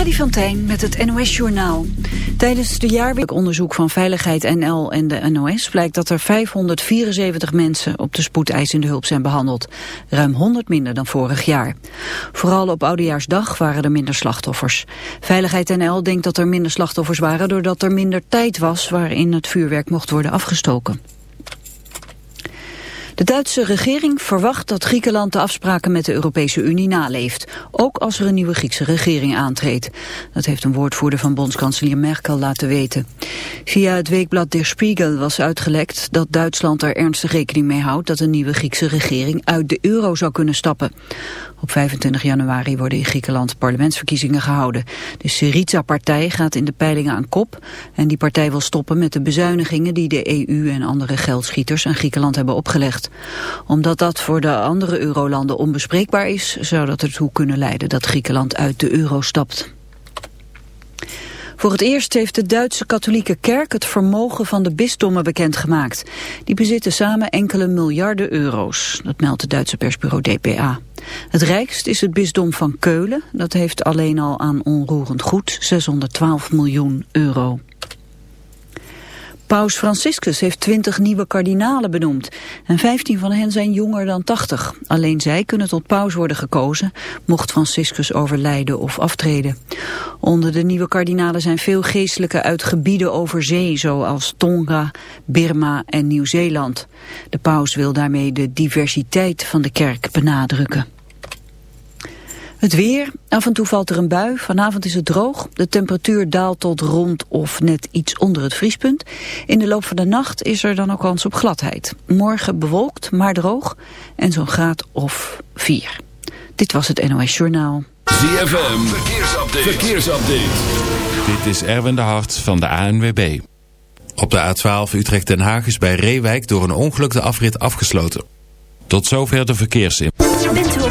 Freddy van Tijn met het NOS-journaal. Tijdens de jaarweek onderzoek van Veiligheid NL en de NOS... blijkt dat er 574 mensen op de spoedeisende hulp zijn behandeld. Ruim 100 minder dan vorig jaar. Vooral op Oudejaarsdag waren er minder slachtoffers. Veiligheid NL denkt dat er minder slachtoffers waren... doordat er minder tijd was waarin het vuurwerk mocht worden afgestoken. De Duitse regering verwacht dat Griekenland de afspraken met de Europese Unie naleeft. Ook als er een nieuwe Griekse regering aantreedt. Dat heeft een woordvoerder van bondskanselier Merkel laten weten. Via het weekblad Der Spiegel was uitgelekt dat Duitsland er ernstig rekening mee houdt dat een nieuwe Griekse regering uit de euro zou kunnen stappen. Op 25 januari worden in Griekenland parlementsverkiezingen gehouden. De Syriza-partij gaat in de peilingen aan kop. En die partij wil stoppen met de bezuinigingen die de EU en andere geldschieters aan Griekenland hebben opgelegd. Omdat dat voor de andere eurolanden onbespreekbaar is, zou dat ertoe kunnen leiden dat Griekenland uit de euro stapt. Voor het eerst heeft de Duitse katholieke kerk het vermogen van de bisdommen bekendgemaakt. Die bezitten samen enkele miljarden euro's, dat meldt het Duitse persbureau DPA. Het rijkst is het bisdom van Keulen, dat heeft alleen al aan onroerend goed 612 miljoen euro. Paus Franciscus heeft twintig nieuwe kardinalen benoemd. En 15 van hen zijn jonger dan 80. Alleen zij kunnen tot paus worden gekozen, mocht Franciscus overlijden of aftreden. Onder de nieuwe kardinalen zijn veel geestelijken uit gebieden over zee, zoals Tonga, Birma en Nieuw-Zeeland. De paus wil daarmee de diversiteit van de kerk benadrukken. Het weer, af en toe valt er een bui. Vanavond is het droog. De temperatuur daalt tot rond of net iets onder het vriespunt. In de loop van de nacht is er dan ook kans op gladheid. Morgen bewolkt, maar droog. En zo'n graad of vier. Dit was het NOS Journaal. ZFM, verkeersupdate. verkeersupdate. Dit is Erwin de Hart van de ANWB. Op de A12 Utrecht-Den Haag is bij Reewijk door een ongeluk de afrit afgesloten. Tot zover de verkeersin.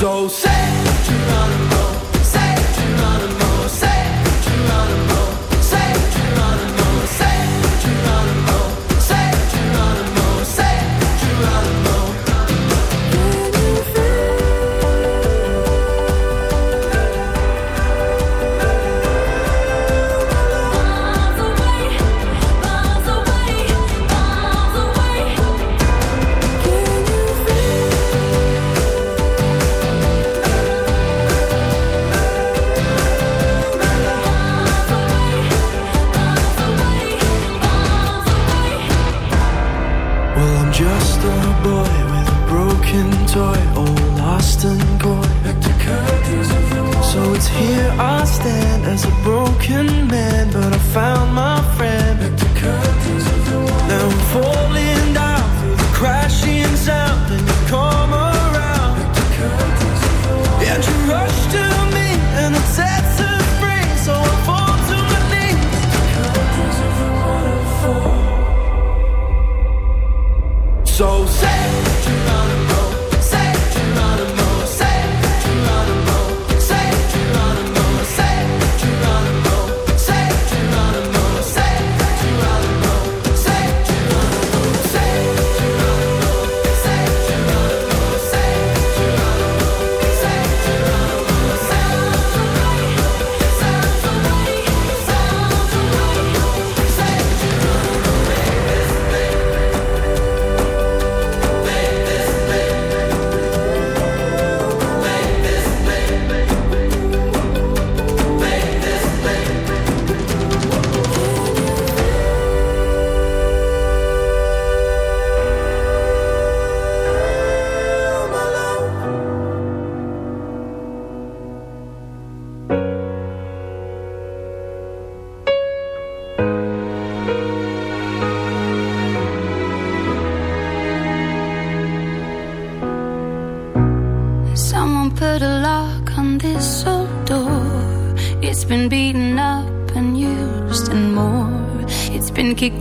So say what you want.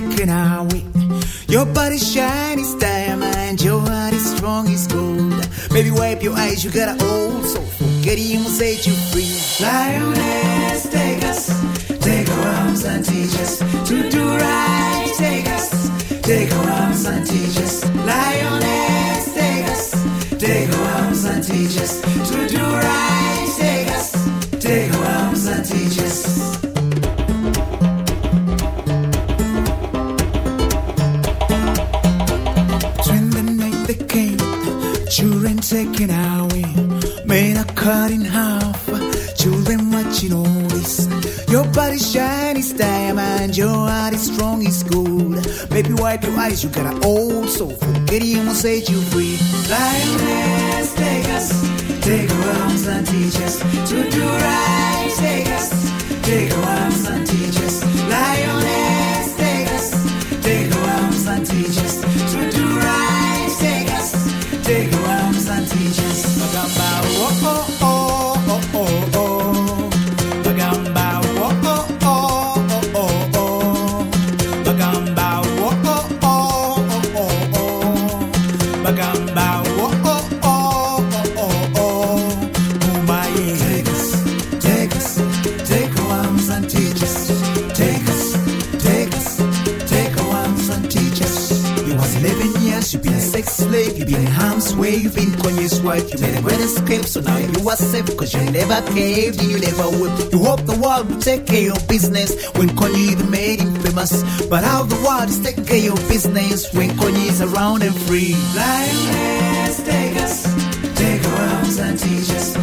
second I wait. Your body shiny is diamond, your heart is strong it's gold. Baby, wipe your eyes, you gotta ways. You got an old soul full. Gideon will set you free. Lioness, take us, take our arms and teach us to do right. Take us, take our arms and teach us. Lioness. You made a great escape, so now you are safe. Cause you never caved, you never would. You hope the world will take care of business when Kanye made him famous. But how the world is taking care of business when Kanye is around and free. Lioness, take us, take our arms and teach us.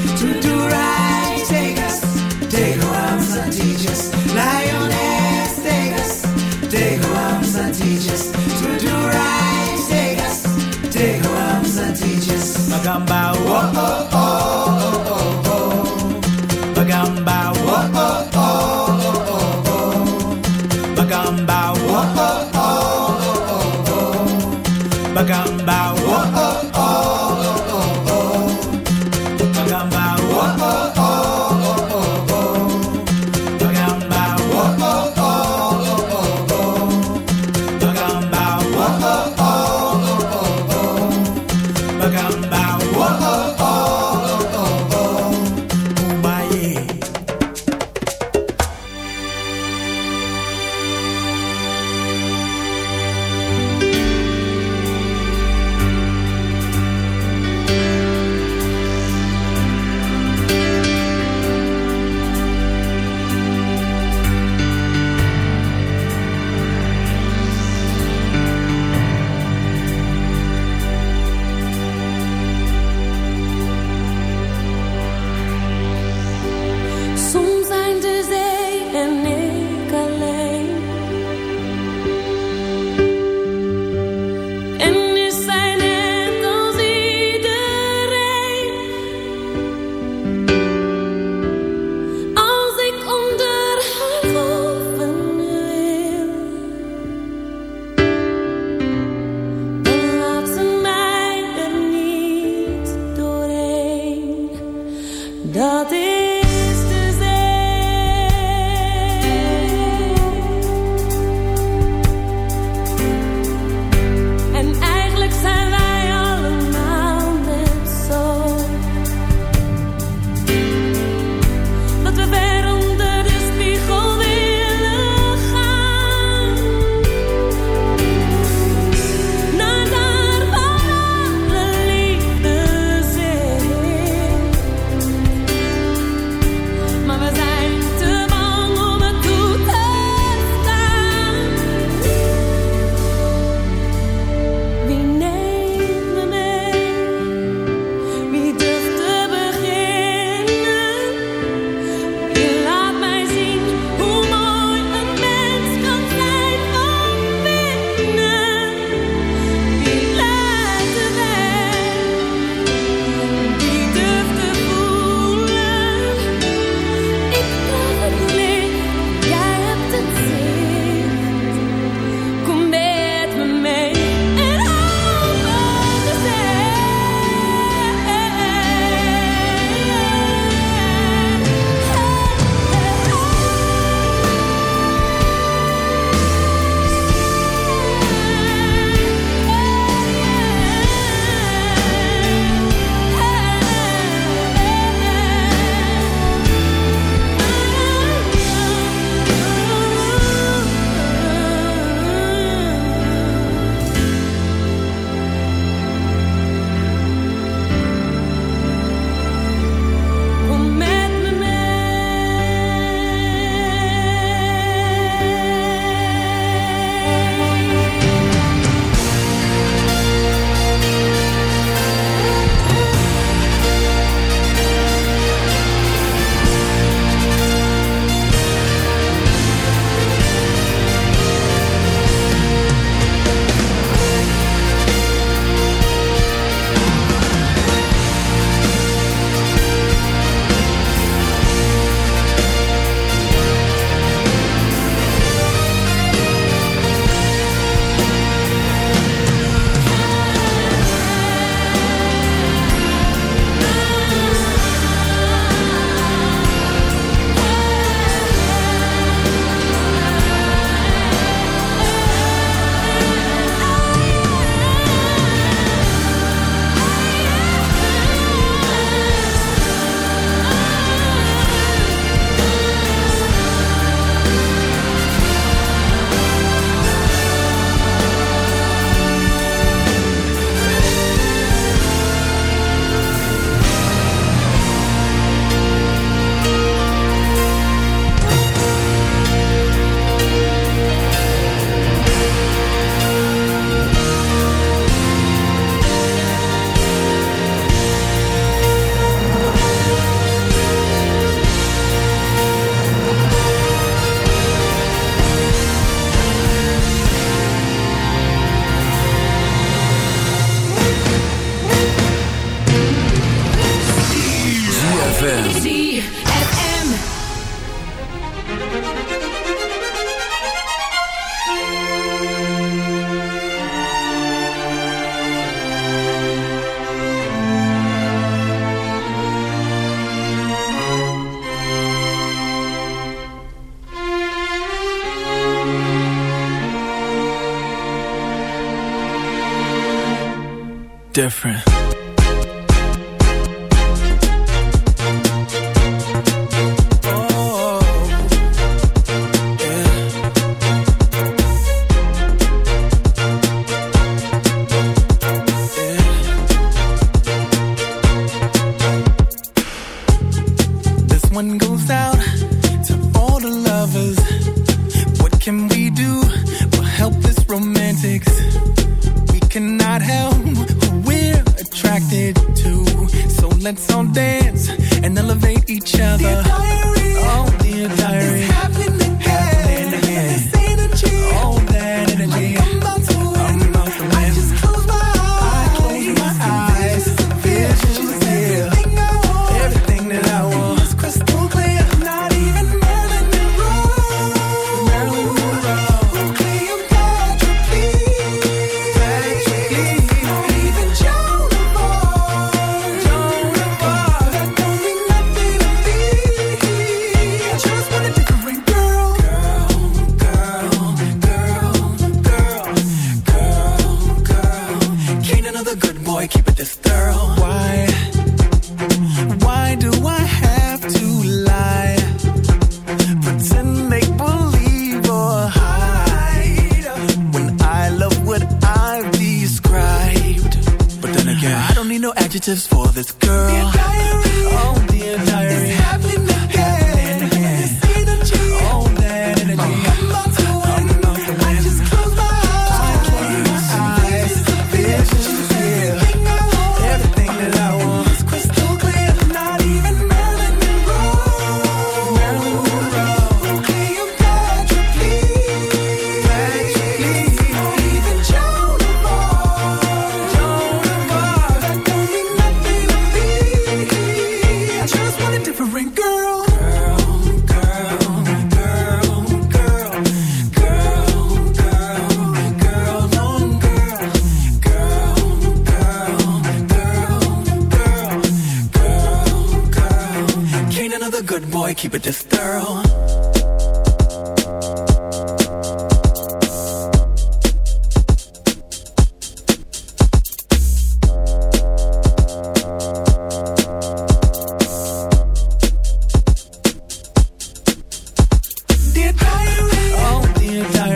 Oh, entire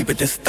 keep it this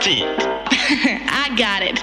I got it.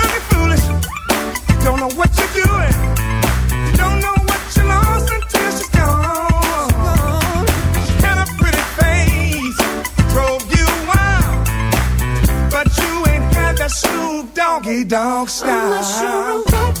Hey, dog, style.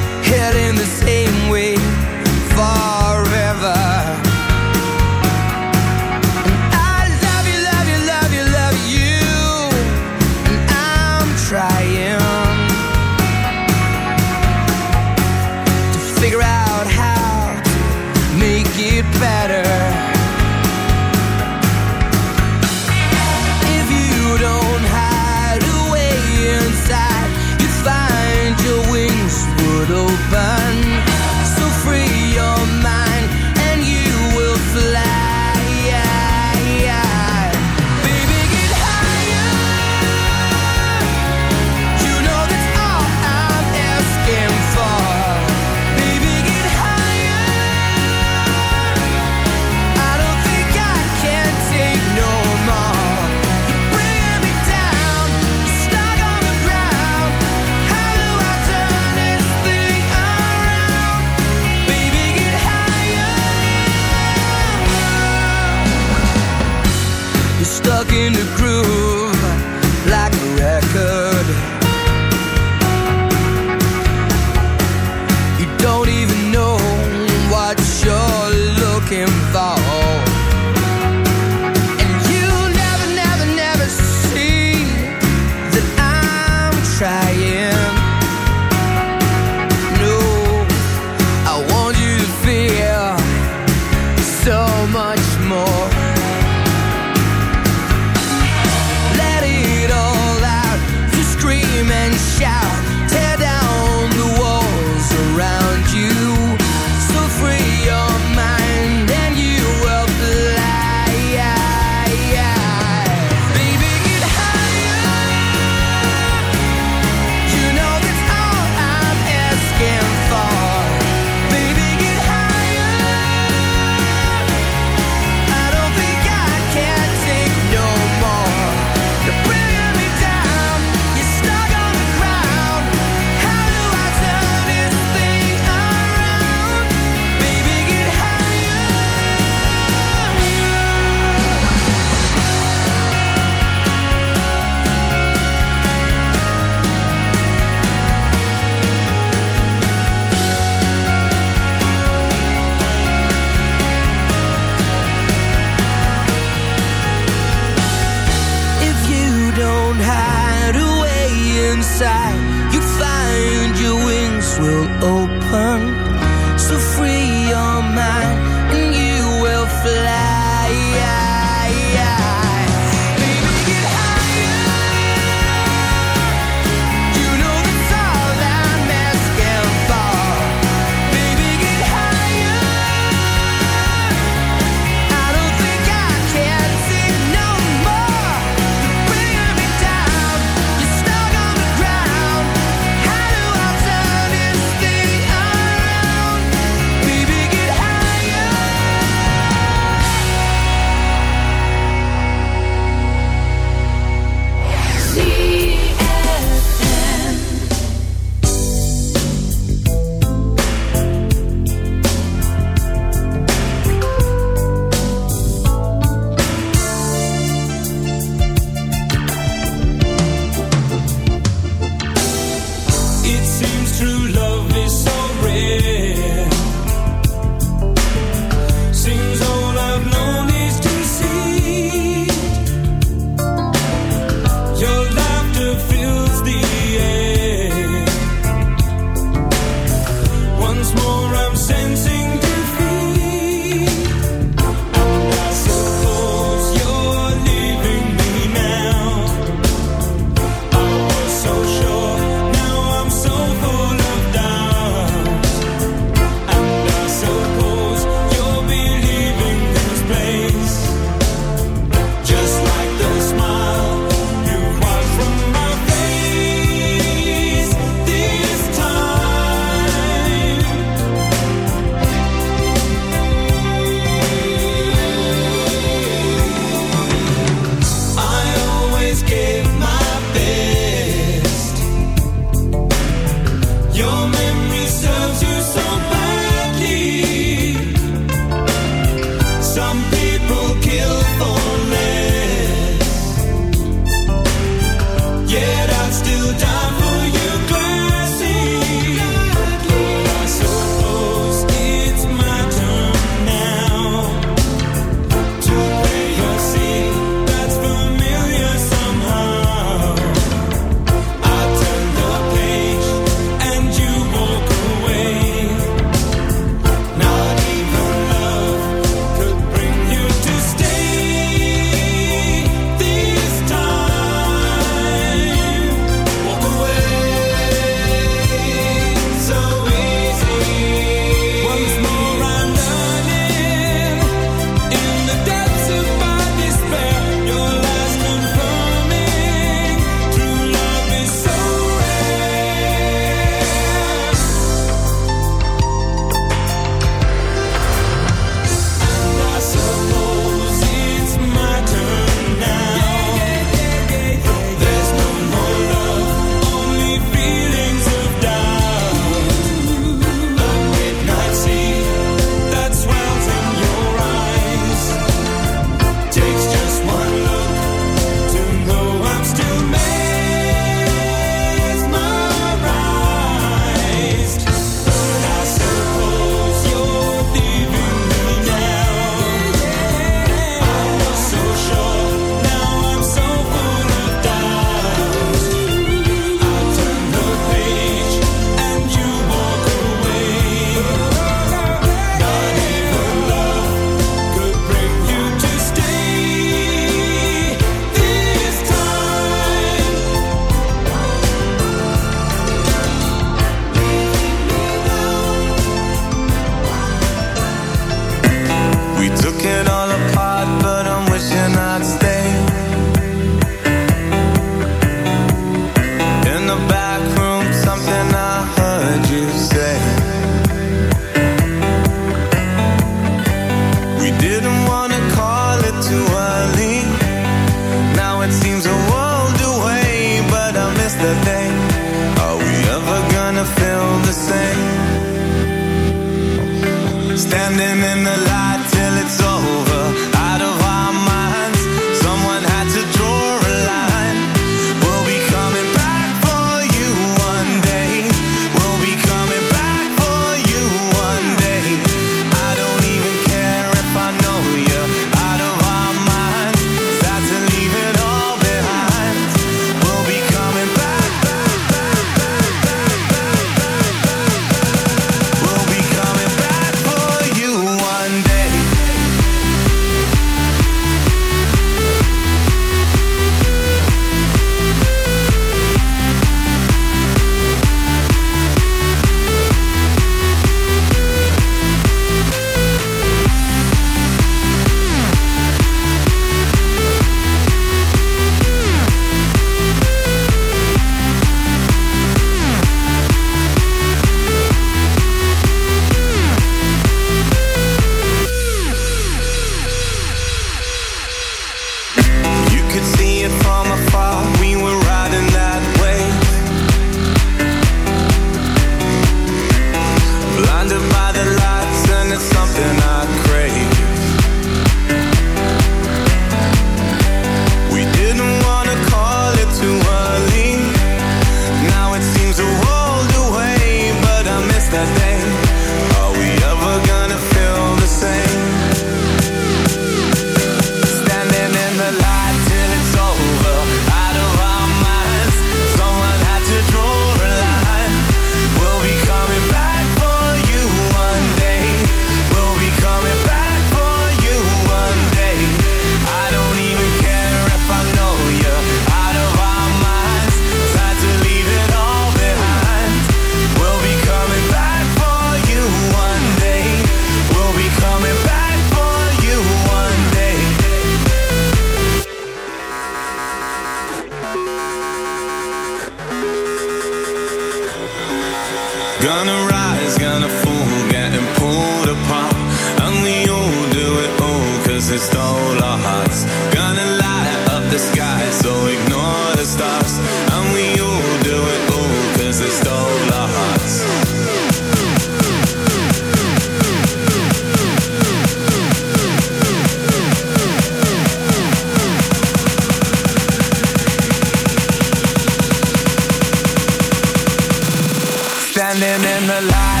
In the light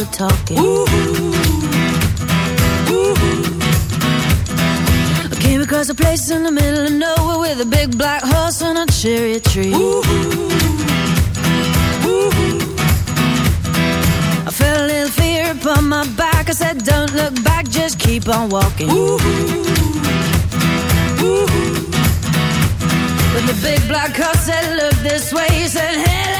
the talking. Ooh. I came across a place in the middle of nowhere with a big black horse and a cherry tree. Ooh. Ooh. I felt a little fear upon my back. I said, Don't look back, just keep on walking. Ooh. Ooh. But the big black horse said, Look this way. He said, Hey,